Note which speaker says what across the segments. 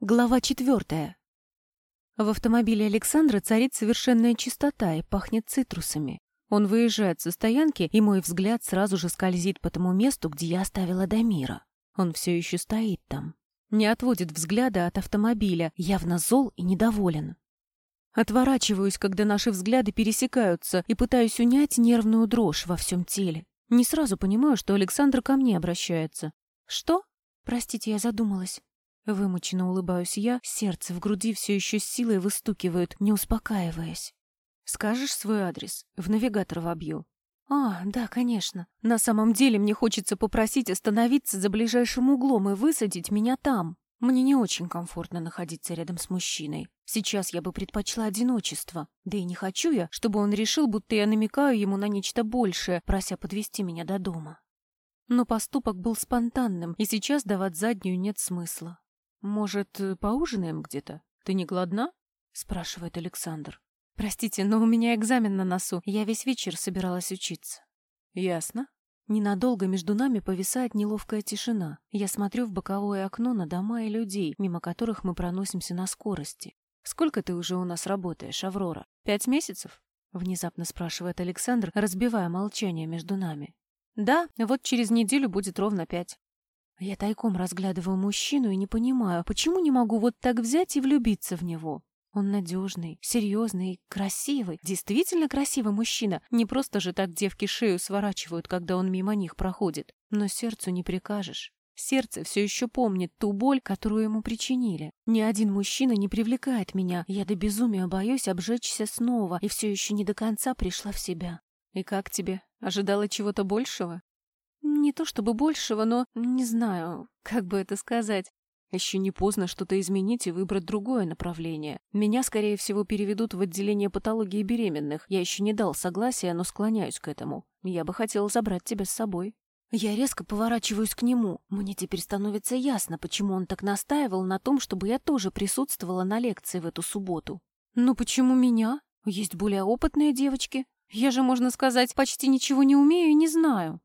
Speaker 1: Глава четвертая. В автомобиле Александра царит совершенная чистота и пахнет цитрусами. Он выезжает со стоянки, и мой взгляд сразу же скользит по тому месту, где я оставила Дамира. Он все еще стоит там. Не отводит взгляда от автомобиля, явно зол и недоволен. Отворачиваюсь, когда наши взгляды пересекаются, и пытаюсь унять нервную дрожь во всем теле. Не сразу понимаю, что Александр ко мне обращается. «Что?» «Простите, я задумалась». Вымученно улыбаюсь я, сердце в груди все еще с силой выстукивает, не успокаиваясь. «Скажешь свой адрес? В навигатор вобью». «А, да, конечно. На самом деле мне хочется попросить остановиться за ближайшим углом и высадить меня там. Мне не очень комфортно находиться рядом с мужчиной. Сейчас я бы предпочла одиночество. Да и не хочу я, чтобы он решил, будто я намекаю ему на нечто большее, прося подвести меня до дома. Но поступок был спонтанным, и сейчас давать заднюю нет смысла. «Может, э, поужинаем где-то? Ты не голодна?» — спрашивает Александр. «Простите, но у меня экзамен на носу. Я весь вечер собиралась учиться». «Ясно». Ненадолго между нами повисает неловкая тишина. Я смотрю в боковое окно на дома и людей, мимо которых мы проносимся на скорости. «Сколько ты уже у нас работаешь, Аврора? Пять месяцев?» — внезапно спрашивает Александр, разбивая молчание между нами. «Да, вот через неделю будет ровно пять». Я тайком разглядываю мужчину и не понимаю, почему не могу вот так взять и влюбиться в него. Он надежный, серьезный, красивый, действительно красивый мужчина. Не просто же так девки шею сворачивают, когда он мимо них проходит. Но сердцу не прикажешь. Сердце все еще помнит ту боль, которую ему причинили. Ни один мужчина не привлекает меня. Я до безумия боюсь обжечься снова и все еще не до конца пришла в себя. И как тебе? Ожидала чего-то большего? Не то чтобы большего, но не знаю, как бы это сказать. Еще не поздно что-то изменить и выбрать другое направление. Меня, скорее всего, переведут в отделение патологии беременных. Я еще не дал согласия, но склоняюсь к этому. Я бы хотела забрать тебя с собой. Я резко поворачиваюсь к нему. Мне теперь становится ясно, почему он так настаивал на том, чтобы я тоже присутствовала на лекции в эту субботу. Ну почему меня? Есть более опытные девочки. Я же, можно сказать, почти ничего не умею и не знаю.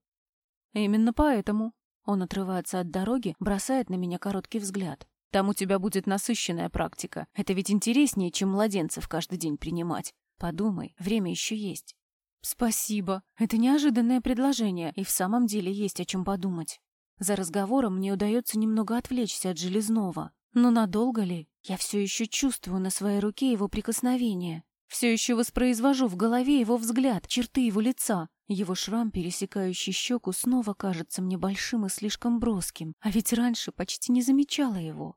Speaker 1: Именно поэтому. Он отрывается от дороги, бросает на меня короткий взгляд. Там у тебя будет насыщенная практика. Это ведь интереснее, чем младенцев каждый день принимать. Подумай, время еще есть. Спасибо. Это неожиданное предложение, и в самом деле есть о чем подумать. За разговором мне удается немного отвлечься от Железного. Но надолго ли? Я все еще чувствую на своей руке его прикосновение. Все еще воспроизвожу в голове его взгляд, черты его лица. Его шрам, пересекающий щеку, снова кажется мне большим и слишком броским, а ведь раньше почти не замечала его.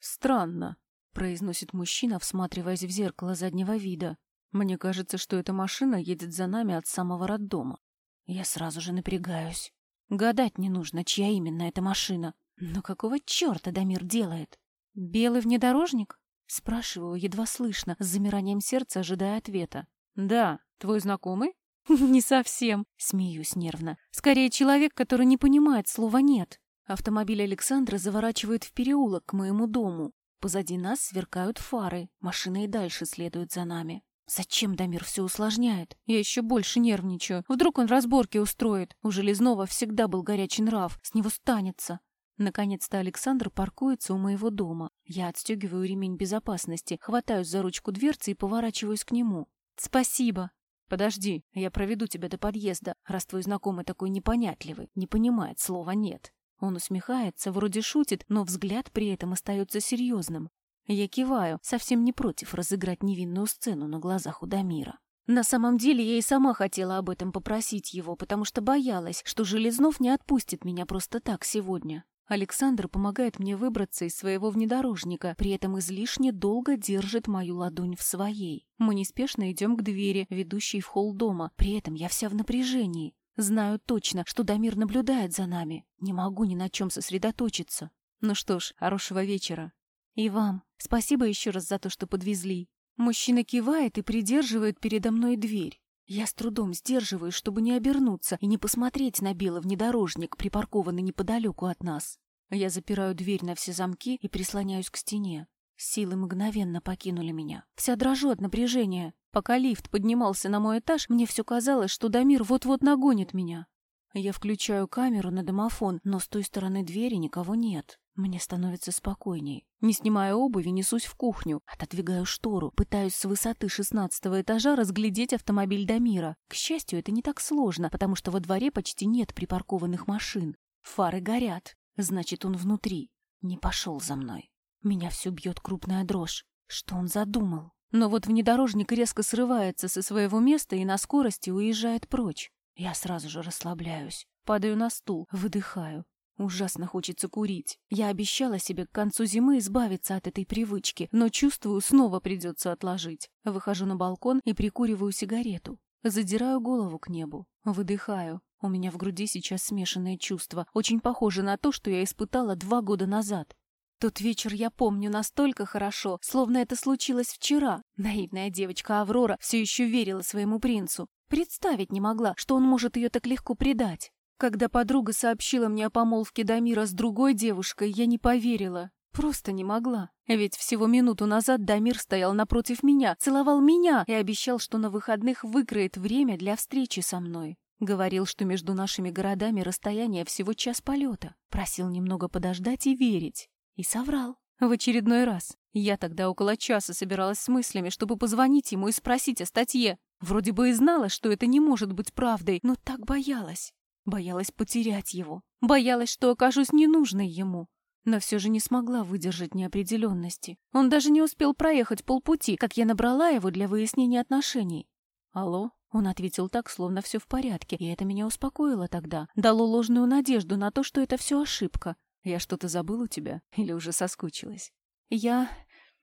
Speaker 1: «Странно», — произносит мужчина, всматриваясь в зеркало заднего вида. «Мне кажется, что эта машина едет за нами от самого роддома». Я сразу же напрягаюсь. Гадать не нужно, чья именно эта машина. Но какого черта Дамир делает? Белый внедорожник? Спрашиваю, едва слышно, с замиранием сердца ожидая ответа. «Да, твой знакомый?» «Не совсем», — смеюсь нервно. «Скорее человек, который не понимает слова «нет». Автомобиль Александра заворачивает в переулок к моему дому. Позади нас сверкают фары, машина и дальше следует за нами. Зачем Дамир все усложняет? Я еще больше нервничаю. Вдруг он разборки устроит. У Железного всегда был горячий нрав, с него станется. Наконец-то Александр паркуется у моего дома. Я отстегиваю ремень безопасности, хватаюсь за ручку дверцы и поворачиваюсь к нему. «Спасибо!» «Подожди, я проведу тебя до подъезда, раз твой знакомый такой непонятливый, не понимает слова «нет». Он усмехается, вроде шутит, но взгляд при этом остается серьезным. Я киваю, совсем не против разыграть невинную сцену на глазах у Дамира. На самом деле я и сама хотела об этом попросить его, потому что боялась, что Железнов не отпустит меня просто так сегодня. Александр помогает мне выбраться из своего внедорожника, при этом излишне долго держит мою ладонь в своей. Мы неспешно идем к двери, ведущей в холл дома, при этом я вся в напряжении. Знаю точно, что Дамир наблюдает за нами. Не могу ни на чем сосредоточиться. Ну что ж, хорошего вечера. И вам. Спасибо еще раз за то, что подвезли. Мужчина кивает и придерживает передо мной дверь. Я с трудом сдерживаюсь, чтобы не обернуться и не посмотреть на белый внедорожник, припаркованный неподалеку от нас. Я запираю дверь на все замки и прислоняюсь к стене. Силы мгновенно покинули меня. Вся дрожу от напряжения. Пока лифт поднимался на мой этаж, мне все казалось, что Дамир вот-вот нагонит меня. Я включаю камеру на домофон, но с той стороны двери никого нет. Мне становится спокойней. Не снимая обуви, несусь в кухню, отодвигаю штору, пытаюсь с высоты шестнадцатого этажа разглядеть автомобиль Дамира. К счастью, это не так сложно, потому что во дворе почти нет припаркованных машин. Фары горят. Значит, он внутри. Не пошел за мной. Меня все бьет крупная дрожь. Что он задумал? Но вот внедорожник резко срывается со своего места и на скорости уезжает прочь. Я сразу же расслабляюсь. Падаю на стул, выдыхаю. Ужасно хочется курить. Я обещала себе к концу зимы избавиться от этой привычки, но чувствую, снова придется отложить. Выхожу на балкон и прикуриваю сигарету. Задираю голову к небу. Выдыхаю. У меня в груди сейчас смешанные чувства, очень похоже на то, что я испытала два года назад. Тот вечер я помню настолько хорошо, словно это случилось вчера. Наивная девочка Аврора все еще верила своему принцу. Представить не могла, что он может ее так легко предать. Когда подруга сообщила мне о помолвке Дамира с другой девушкой, я не поверила. Просто не могла. Ведь всего минуту назад Дамир стоял напротив меня, целовал меня и обещал, что на выходных выкроет время для встречи со мной. Говорил, что между нашими городами расстояние всего час полета. Просил немного подождать и верить. И соврал. В очередной раз. Я тогда около часа собиралась с мыслями, чтобы позвонить ему и спросить о статье. Вроде бы и знала, что это не может быть правдой, но так боялась. Боялась потерять его. Боялась, что окажусь ненужной ему. Но все же не смогла выдержать неопределенности. Он даже не успел проехать полпути, как я набрала его для выяснения отношений. «Алло?» Он ответил так, словно все в порядке, и это меня успокоило тогда. Дало ложную надежду на то, что это все ошибка. Я что-то забыл у тебя? Или уже соскучилась? Я...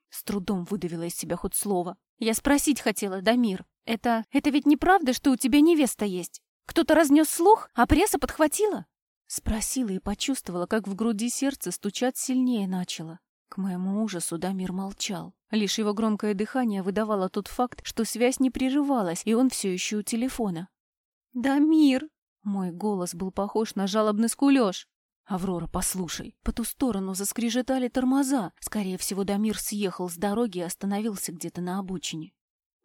Speaker 1: С трудом выдавила из себя хоть слово. Я спросить хотела, Дамир. Это... Это ведь неправда, что у тебя невеста есть? Кто-то разнес слух, а пресса подхватила?» Спросила и почувствовала, как в груди сердце стучать сильнее начало. К моему ужасу Дамир молчал. Лишь его громкое дыхание выдавало тот факт, что связь не прерывалась, и он все еще у телефона. «Дамир!» Мой голос был похож на жалобный скулеж. «Аврора, послушай, по ту сторону заскрежетали тормоза. Скорее всего, Дамир съехал с дороги и остановился где-то на обочине».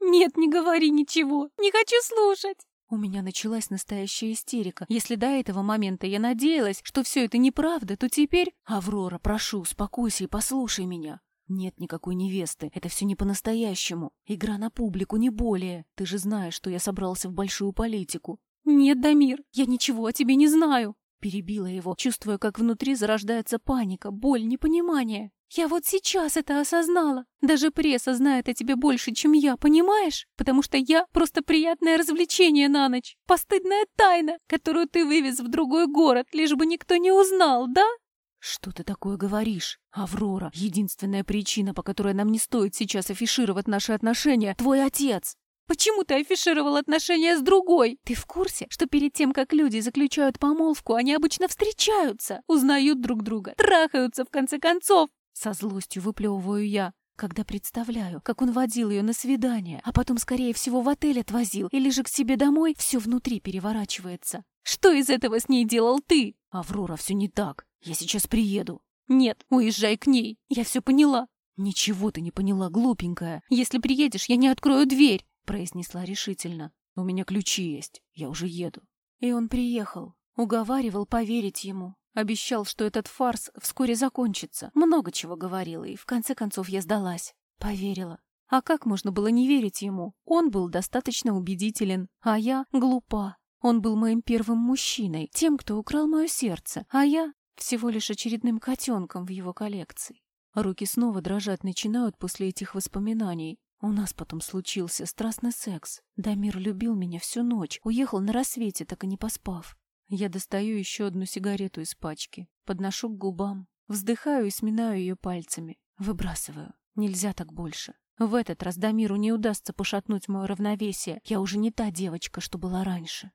Speaker 2: «Нет, не говори ничего, не хочу слушать!»
Speaker 1: У меня началась настоящая истерика. Если до этого момента я надеялась, что все это неправда, то теперь... Аврора, прошу, успокойся и послушай меня. Нет никакой невесты, это все не по-настоящему. Игра на публику, не более. Ты же знаешь, что я собрался в большую политику.
Speaker 2: Нет, Дамир, я ничего о тебе не знаю.
Speaker 1: Перебила его, чувствуя, как внутри зарождается паника, боль, непонимание.
Speaker 2: Я вот сейчас это осознала. Даже пресса знает о тебе больше, чем я, понимаешь? Потому что я просто приятное развлечение на ночь. Постыдная тайна, которую ты вывез в другой город, лишь бы никто не узнал, да?
Speaker 1: Что ты такое говоришь? Аврора, единственная причина, по которой нам не стоит сейчас афишировать наши отношения, твой отец.
Speaker 2: Почему ты афишировал отношения с другой? Ты в курсе, что перед тем, как люди заключают помолвку, они обычно встречаются, узнают друг друга, трахаются в конце концов?
Speaker 1: Со злостью выплевываю я, когда представляю, как он водил ее на свидание, а потом, скорее всего, в отель отвозил, или же к себе домой, все внутри переворачивается.
Speaker 2: Что из этого с ней делал ты?
Speaker 1: Аврора, все не так. Я сейчас приеду.
Speaker 2: Нет, уезжай к ней. Я все поняла.
Speaker 1: Ничего ты не поняла, глупенькая.
Speaker 2: Если приедешь, я не открою дверь,
Speaker 1: произнесла решительно. У меня ключи есть. Я уже еду. И он приехал. Уговаривал поверить ему. Обещал, что этот фарс вскоре закончится. Много чего говорил, и в конце концов я сдалась. Поверила. А как можно было не верить ему? Он был достаточно убедителен, а я глупа. Он был моим первым мужчиной, тем, кто украл мое сердце, а я всего лишь очередным котенком в его коллекции. Руки снова дрожать начинают после этих воспоминаний. У нас потом случился страстный секс. Дамир любил меня всю ночь, уехал на рассвете, так и не поспав. Я достаю еще одну сигарету из пачки, подношу к губам, вздыхаю и сминаю ее пальцами. Выбрасываю. Нельзя так больше. В этот раз Дамиру не удастся пошатнуть мое равновесие. Я уже не та девочка, что была раньше.